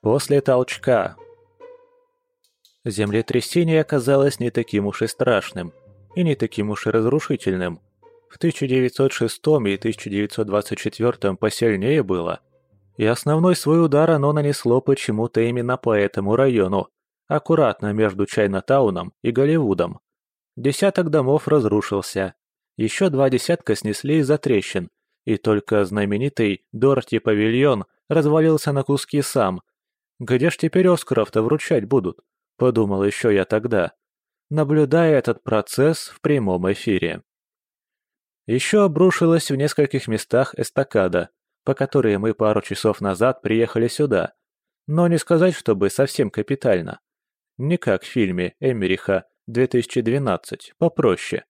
После толчка. Землетрясение оказалось не таким уж и страшным, и не таким уж и разрушительным. В 1906 и 1924 посильнее было. И основной свой удар оно нанесло почему-то именно по этому району, аккуратно между Чайнатауном и Голливудом. Десяток домов разрушился. Еще два десятка снесли из-за трещин, и только знаменитый Дорти-павильон развалился на куски сам. Где ж теперь Оскаров-то вручать будут? Подумал еще я тогда, наблюдая этот процесс в прямом эфире. Еще обрушилась в нескольких местах эстакада, по которой мы пару часов назад приехали сюда. Но не сказать, чтобы совсем капитально. Не как в фильме Эмериха 2012, попроще.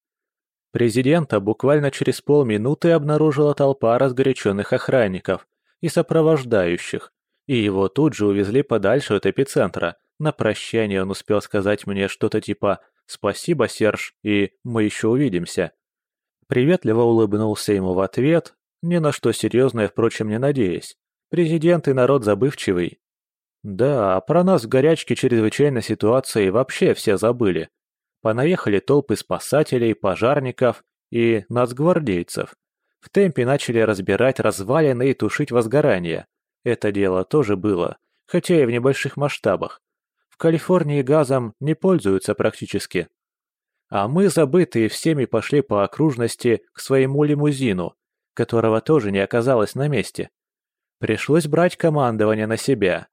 Президента буквально через полминуты обнаружила толпа разгоряченных охранников и сопровождающих, и его тут же увезли подальше от эпицентра. На прощание он успел сказать мне что-то типа «Спасибо, Серж» и «Мы еще увидимся». Приветливо улыбнулся ему в ответ, ни на что серьезное, впрочем, не надеясь. Президент и народ забывчивый. Да, про нас в горячке чрезвычайной ситуации вообще все забыли. Понаехали толпы спасателей, пожарников и нацгвардейцев. В темпе начали разбирать развалины и тушить возгорание. Это дело тоже было, хотя и в небольших масштабах. В Калифорнии газом не пользуются практически. А мы, забытые всеми, пошли по окружности к своему лимузину, которого тоже не оказалось на месте. Пришлось брать командование на себя.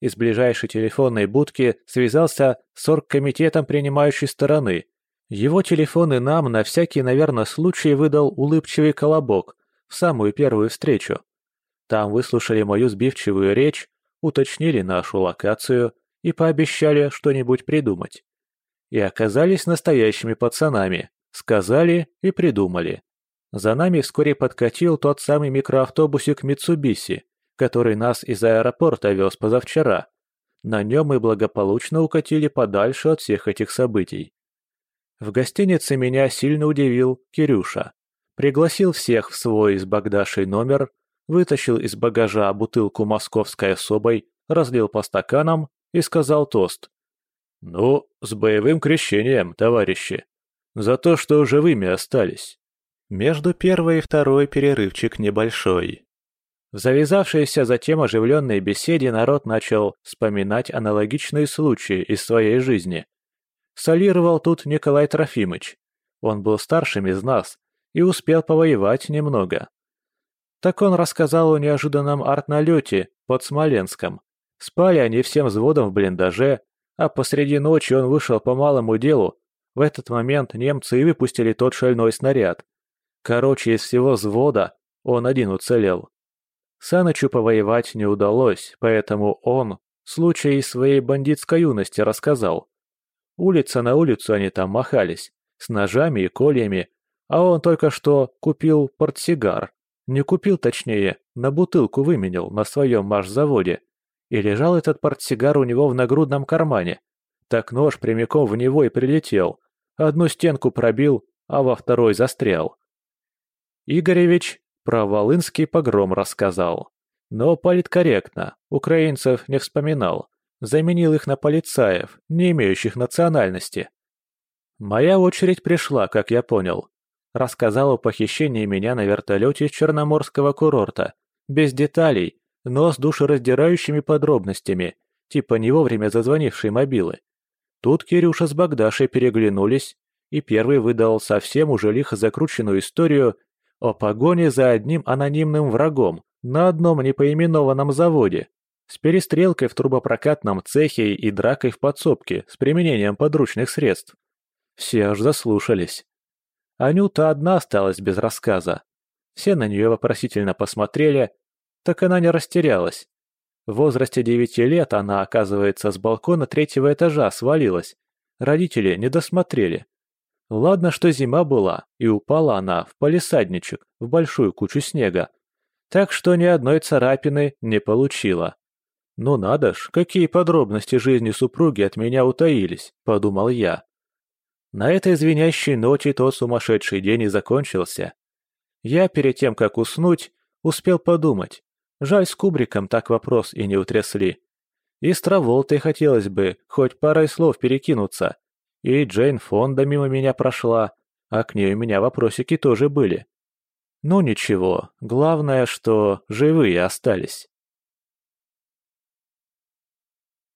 Из ближайшей телефонной будки связался с оргкомитетом принимающей стороны. Его телефон и нам на всякий, наверное, случай выдал улыбчивый колобок в самую первую встречу. Там выслушали мою сбивчивую речь, уточнили нашу локацию и пообещали что-нибудь придумать. И оказались настоящими пацанами, сказали и придумали. За нами вскоре подкатил тот самый микроавтобусик Митсубиси, который нас из аэропорта вез позавчера. На нем мы благополучно укатили подальше от всех этих событий. В гостинице меня сильно удивил Кирюша. Пригласил всех в свой с Богдашей номер, вытащил из багажа бутылку московской особой, разлил по стаканам и сказал тост. «Ну, с боевым крещением, товарищи! За то, что живыми остались!» Между первой и второй перерывчик небольшой. В завязавшейся затем оживленной беседе народ начал вспоминать аналогичные случаи из своей жизни. Солировал тут Николай Трофимыч. Он был старшим из нас и успел повоевать немного. Так он рассказал о неожиданном артналете под Смоленском. Спали они всем взводом в блиндаже, а посреди ночи он вышел по малому делу. В этот момент немцы и выпустили тот шальной снаряд. Короче, из всего взвода он один уцелел. Санычу повоевать не удалось, поэтому он случай из своей бандитской юности рассказал. Улица на улицу они там махались, с ножами и кольями, а он только что купил портсигар. Не купил, точнее, на бутылку выменял на своем машзаводе. И лежал этот портсигар у него в нагрудном кармане. Так нож прямиком в него и прилетел. Одну стенку пробил, а во второй застрял. Игоревич про Волынский погром рассказал. Но политкорректно, украинцев не вспоминал. Заменил их на полицаев, не имеющих национальности. Моя очередь пришла, как я понял. Рассказал о похищении меня на вертолете из Черноморского курорта. Без деталей, но с душераздирающими подробностями, типа не вовремя зазвонившей мобилы. Тут Кирюша с Богдашей переглянулись, и первый выдал совсем уже лихо закрученную историю о погоне за одним анонимным врагом на одном непоименованном заводе, с перестрелкой в трубопрокатном цехе и дракой в подсобке с применением подручных средств. Все аж заслушались. Анюта одна осталась без рассказа. Все на нее вопросительно посмотрели, так она не растерялась. В возрасте девяти лет она, оказывается, с балкона третьего этажа свалилась. Родители не досмотрели. Ладно, что зима была, и упала она в палисадничек, в большую кучу снега. Так что ни одной царапины не получила. «Ну надо ж, какие подробности жизни супруги от меня утаились», — подумал я. На этой звенящей ноте тот сумасшедший день и закончился. Я перед тем, как уснуть, успел подумать. Жаль, с Кубриком так вопрос и не утрясли. И с Траволтой хотелось бы хоть парой слов перекинуться. И Джейн Фонда мимо меня прошла, а к ней у меня вопросики тоже были. Ну ничего, главное, что живые остались.